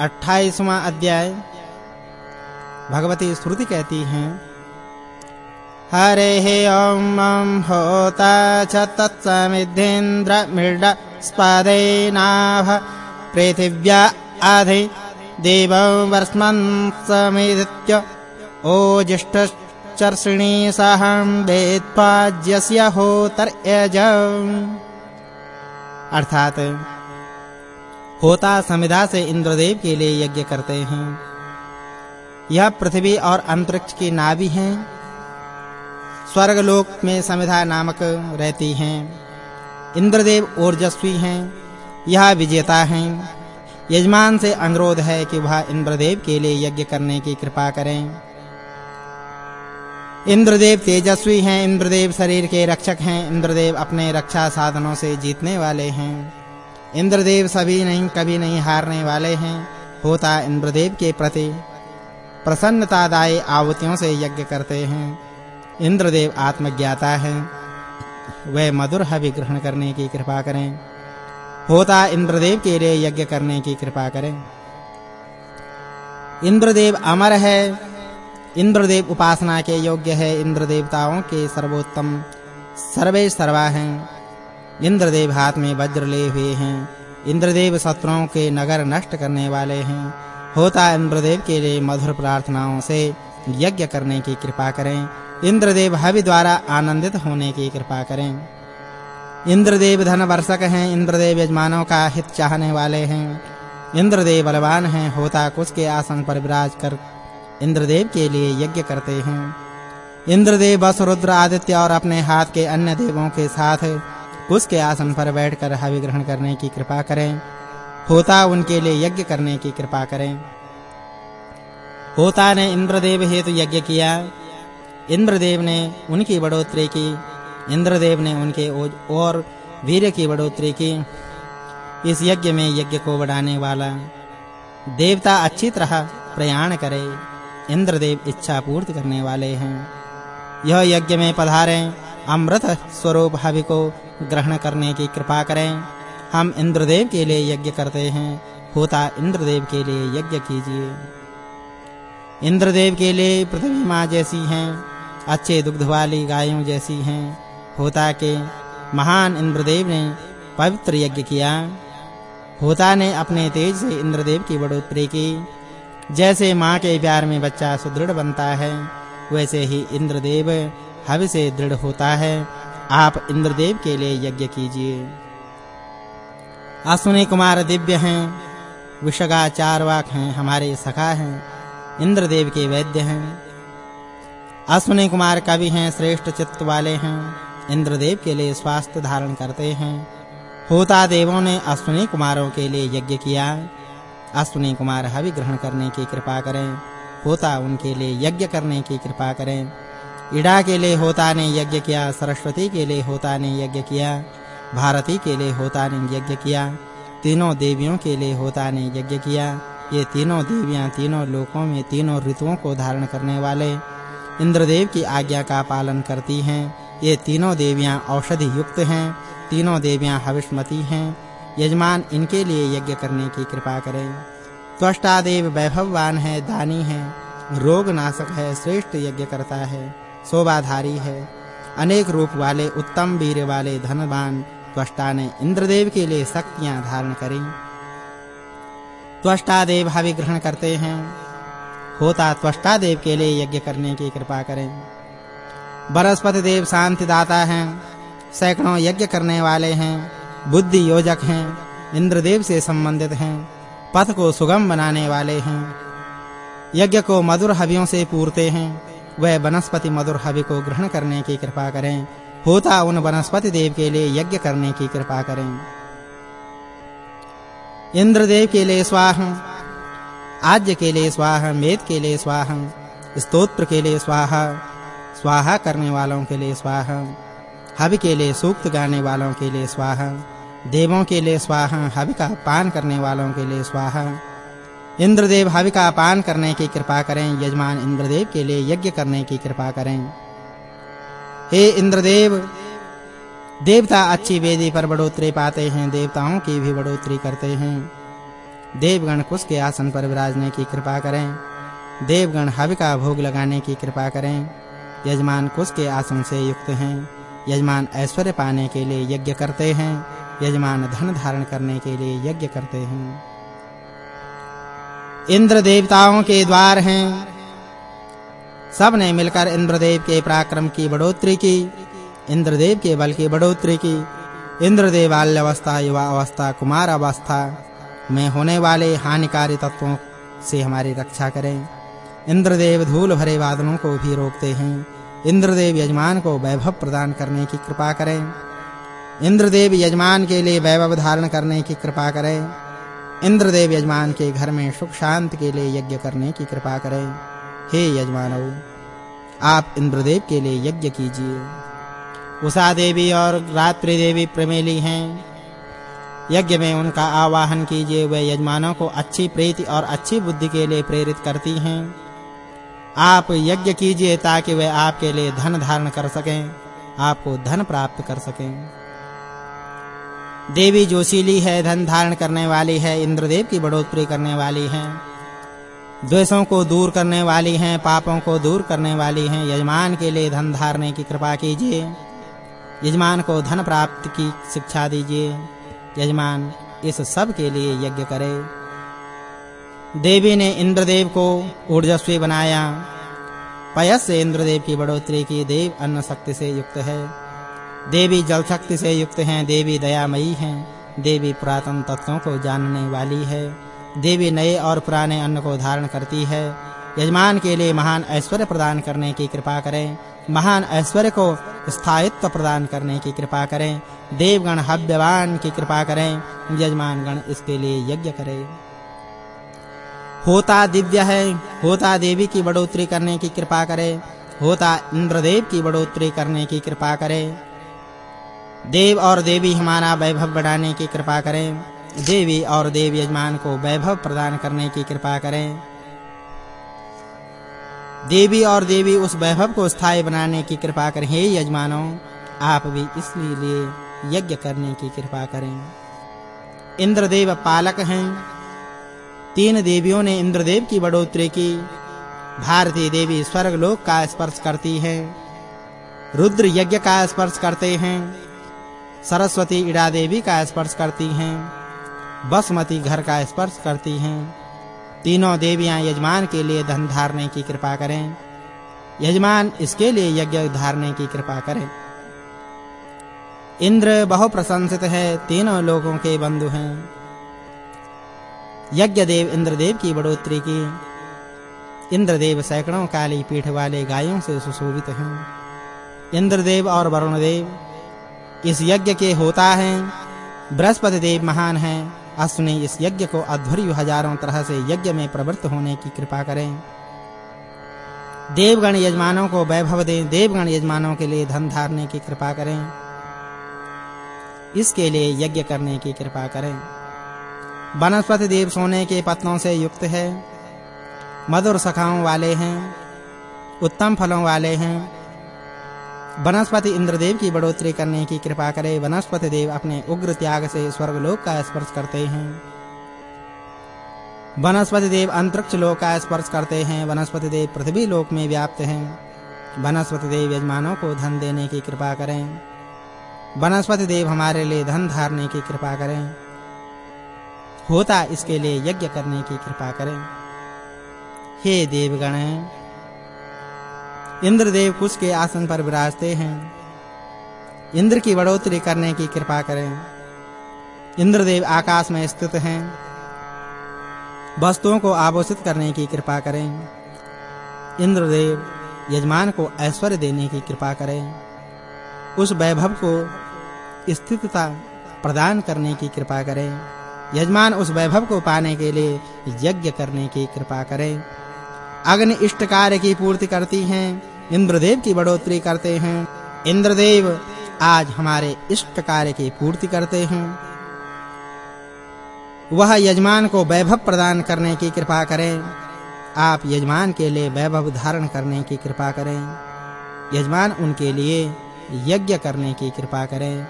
28वां अध्याय। भगवती श्रुति कहती हैं, हरे हे ओम मम होता च तत्समिद्धेन्द्र मृड स्पदैनाभ पृथिव्या आधि देवौ वर्ष्मन् समिदित्य ओजिष्ठचर्षिणी सहं वेत्पाज्यस्य होतर्यज अर्थात होता समिधा से इंद्रदेव के लिए यज्ञ करते हैं। यह पृथ्वी और अंतरिक्ष की नाभि हैं। स्वर्ग लोक में समिधा नामक रहती हैं। इंद्रदेव ओजस्वी हैं। यह विजेता हैं। यजमान से अनुरोध है कि वह इंद्रदेव के लिए यज्ञ करने की कृपा करें। इंद्रदेव तेजस्वी हैं। इंद्रदेव शरीर के रक्षक हैं। इंद्रदेव अपने रक्षा साधनों से जीतने वाले हैं। इंद्रदेव सभी नहीं, कभी नहीं हारने वाले हैं, होता इंद्रदेव के प्रति। प्रसन्नतादायी आहुतियों से यज्ञ करते हैं। इंद्रदेव आत्मज्ञाता है। वे मधुर हवि ग्रहण करने की कृपा करें। होता इंद्रदेव के लिए यज्ञ करने की कृपा करें। इंद्रदेव अमर है। इंद्रदेव उपासना के योग्य है। इंद्र देवताओं के सर्वोत्तम, सर्वे सर्वा हैं। इंद्रदेव हाथ में वज्र लिए हुए हैं। इंद्रदेव शत्रुओं के नगर नष्ट करने वाले हैं। होता इंद्रदेव के लिए मधुर प्रार्थनाओं से यज्ञ करने की कृपा करें। इंद्रदेव हवि द्वारा आनंदित होने की कृपा करें। इंद्रदेव धन वर्षक हैं। इंद्रदेव यजमानों का हित चाहने वाले हैं। इंद्रदेव बलवान हैं। होता कुछ के आसन पर विराज कर इंद्रदेव के लिए यज्ञ करते हैं। इंद्रदेव बस रुद्र आदित्य और अपने हाथ के अन्य देवों के साथ उसके आसन पर बैठकर हवि ग्रहण करने की कृपा करें। होता उनके लिए यज्ञ करने की कृपा करें। होता ने इंद्रदेव हेतु यज्ञ किया। इंद्रदेव ने उनकी बढ़ोतरी की। इंद्रदेव ने उनके और वीर की बढ़ोतरी की। इस यज्ञ में यज्ञ को बढ़ाने वाला देवता अच्छी तरह प्रयाण करे। इंद्रदेव इच्छा पूर्ति करने वाले हैं। यह यज्ञ में पधारें। अमृत स्वरूप हवि को ग्रहण करने की कृपा करें। हम इंद्रदेव के लिए यज्ञ करते हैं। होता इंद्रदेव के लिए यज्ञ कीजिए। इंद्रदेव के लिए पृथ्वी माँ जैसी हैं, अच्छे दुग्ध वाली गायों जैसी हैं। होता के महान इंद्रदेव ने पवित्र यज्ञ किया। होता ने अपने तेज से इंद्रदेव की बढ़ोतरी की। जैसे माँ के प्यार में बच्चा सुदृढ़ बनता है, वैसे ही इंद्रदेव हवि से दृढ़ होता है। आप इंद्रदेव के लिए यज्ञ कीजिए। अश्विनी कुमार दिव्य हैं, विषगा चारवाक हैं, हमारे सखा हैं, इंद्रदेव के वैद्य हैं। अश्विनी कुमार कवि हैं, श्रेष्ठ चित्त वाले हैं, इंद्रदेव के लिए स्वास्थ्य धारण करते हैं। होता देवों ने अश्विनी कुमारों के लिए यज्ञ किया। अश्विनी कुमार हवि ग्रहण करने की कृपा करें, होता उनके लिए यज्ञ करने की कृपा करें। इड़ा के लिए होता ने यज्ञ किया। सरस्वती के लिए होता ने यज्ञ किया। भारती के लिए होता ने यज्ञ किया। तीनों देवियों के लिए होता ने यज्ञ किया। ये तीनों देवियाँ तीनों लोकों में तीनों ऋतुओं को धारण करने वाले इंद्रदेव की आज्ञा का पालन करती हैं। ये तीनों देवियाँ औषधि युक्त हैं। तीनों देवियाँ हविष्मती हैं। यजमान इनके लिए यज्ञ करने की कृपा करें। त्वष्टा देव वैभववान है, दानी है। रोग नाशक है, श्रेष्ठ यज्ञ करता है। शोभाधारी है। अनेक रूप वाले उत्तम वीर वाले धनवान त्वष्टा ने इंद्रदेव के लिए शक्तियाँ धारण करी। त्वष्टा देव हवि ग्रहण करते हैं। होता त्वष्टा देव के लिए यज्ञ करने की कृपा करें। बृहस्पति देव शांति दाता हैं। सैकड़ों यज्ञ करने वाले हैं। बुद्धि योजक हैं। इंद्रदेव से संबंधित हैं। पथ को सुगम बनाने वाले हैं। यज्ञ को मधुर हवियों से पूरते हैं। वह वनस्पति मधुर हवि को ग्रहण करने की कृपा करें होता उन वनस्पति देव के लिए यज्ञ करने की कृपा करें इंद्रदेव के लिए स्वाहा आज्य के लिए स्वाहा मेद के लिए स्वाहा स्तोत्र के लिए स्वाहा स्वाहा करने वालों के लिए स्वाहा हवि के लिए सूक्त गाने वालों के लिए स्वाहा देवों के लिए स्वाहा हवि का पान करने वालों के लिए स्वाहा इंद्रदेव हवि का पान करने की कृपा करें, यजमान इंद्रदेव के लिए यज्ञ करने की कृपा करें। हे इंद्रदेव, देवता अच्छी वेदी पर बढ़ोतरी पाते हैं, देवताओं की भी बढ़ोतरी करते हैं। देवगण कुश के आसन पर विराजने की कृपा करें। देवगण हवि का भोग लगाने की कृपा करें। यजमान कुश के आसन से युक्त हैं। यजमान ऐश्वर्य पाने के लिए यज्ञ करते हैं। यजमान धन धारण करने के लिए यज्ञ करते हैं। इंद्र देवताओं के द्वार हैं। सबने मिलकर इंद्रदेव के पराक्रम की बढ़ोतरी की, इंद्रदेव के बल की बढ़ोतरी की। इंद्रदेव बाल्य अवस्था युवा अवस्था कुमार अवस्था में होने वाले हानिकारी तत्वों से हमारी रक्षा करें। इंद्रदेव धूल भरे बादलों को भी रोकते हैं। इंद्रदेव यजमान को वैभव प्रदान करने की कृपा करें। इंद्रदेव यजमान के लिए वैभव धारण करने की कृपा करें। इंद्रदेव यजमान के घर में सुख शांति के लिए यज्ञ करने की कृपा करें। हे यजमानों, आप इंद्रदेव के लिए यज्ञ कीजिए। उषा देवी और रात्रि देवी प्रमेली हैं। यज्ञ में उनका आवाहन कीजिए, वे यजमानों को अच्छी प्रीति और अच्छी बुद्धि के लिए प्रेरित करती हैं। आप यज्ञ कीजिए ताकि वे आपके लिए धन धारण कर सकें, आपको धन प्राप्त कर सकें। देवी जोशीली है, धन धारण करने वाली है, इंद्रदेव की बढ़ोतरी करने वाली है। द्वेषों को दूर करने वाली हैं, पापों को दूर करने वाली हैं, यजमान के लिए धन धारने की कृपा कीजिए। यजमान को धन प्राप्त की शिक्षा दीजिए। यजमान इस सब के लिए यज्ञ करे। देवी ने इंद्रदेव को ऊर्जस्वी बनाया। पयस से इंद्रदेव की बढ़ोतरी की, देव अन्न शक्ति से युक्त है। देवी जल शक्ति से युक्त हैं, देवी दयामयी हैं। देवी पुरातन तत्वों को जानने वाली है। देवी नए और पुराने अन्न को धारण करती है। यजमान के लिए महान ऐश्वर्य प्रदान करने की कृपा करें। महान ऐश्वर्य को स्थायित्व प्रदान करने की कृपा करें। देवगण हव्यवान की कृपा करें। यजमान गण इसके लिए यज्ञ करें। होता दिव्य है। होता देवी की बढ़ोतरी करने की कृपा करें। होता इंद्रदेव की बढ़ोतरी करने की कृपा करें। देव और देवी हमारा वैभव बढ़ाने की कृपा करें। देवी और देव यजमान को वैभव प्रदान करने की कृपा करें। देवी और देवी उस वैभव को स्थायी बनाने की कृपा करें। हे यजमानों, आप भी इसलिए यज्ञ करने की कृपा करें। इंद्रदेव पालक हैं। तीन देवियों ने इंद्रदेव की बढ़ोतरी की। भारती देवी स्वर्ग लोक का स्पर्श करती है। रुद्र यज्ञ का स्पर्श करते हैं। सरस्वती इड़ा देवी का स्पर्श करती हैं, बसमती घर का स्पर्श करती हैं। तीनों देवियाँ यजमान के लिए धन धारने की कृपा करें। यजमान इसके लिए यज्ञ धारने की कृपा करें। इंद्र बहु प्रशंसित है, तीनों लोगों के बंधु हैं। यज्ञ देव इंद्रदेव की बढ़ोतरी की। इंद्रदेव सैकड़ों काली पीठ वाले गायों से सुशोभित हैं। इंद्रदेव और वरुण देव इस यज्ञ के होता है। बृहस्पति देव महान हैं। अश्विनी इस यज्ञ को अध्वर्यु हज़ारों तरह से यज्ञ में प्रवृत्त होने की कृपा करें। देवगण यजमानों को वैभव दें। देवगण यजमानों के लिए धन धारने की कृपा करें। इसके लिए यज्ञ करने की कृपा करें। वनस्पति देव सोने के पत्तों से युक्त है। मधुर सखाओं वाले हैं। उत्तम फलों वाले हैं। वनस्पति इंद्रदेव की बढ़ोतरी करने की कृपा करे वनस्पति देव अपने उग्र त्याग से स्वर्गलोक का स्पर्श करते हैं। वनस्पति देव अंतरिक्ष लोक का स्पर्श करते हैं। वनस्पति देव पृथ्वी लोक में व्याप्त हैं। वनस्पति देव यजमानों को धन देने की कृपा करें। वनस्पति देव हमारे लिए धन धारने की कृपा करें। होता इसके लिए यज्ञ करने की कृपा करें। हे देवगण इंद्रदेव कुश के आसन पर विराजते हैं। इंद्र की बढ़ोतरी करने की कृपा करें। इंद्रदेव आकाश में स्थित हैं। वस्तुओं को आभूषित करने की कृपा करें। इंद्रदेव यजमान को ऐश्वर्य देने की कृपा करें। उस वैभव को स्थितता प्रदान करने की कृपा करें। यजमान उस वैभव को पाने के लिए यज्ञ करने की कृपा करें। अग्नि इष्ट कार्य की पूर्ति करती हैं, इंद्रदेव की बढ़ोतरी करते हैं। इंद्रदेव आज हमारे इष्ट कार्य की पूर्ति करते हैं। वह यजमान को वैभव प्रदान करने की कृपा करें। आप यजमान के लिए वैभव धारण करने की कृपा करें। यजमान उनके लिए यज्ञ करने की कृपा करें।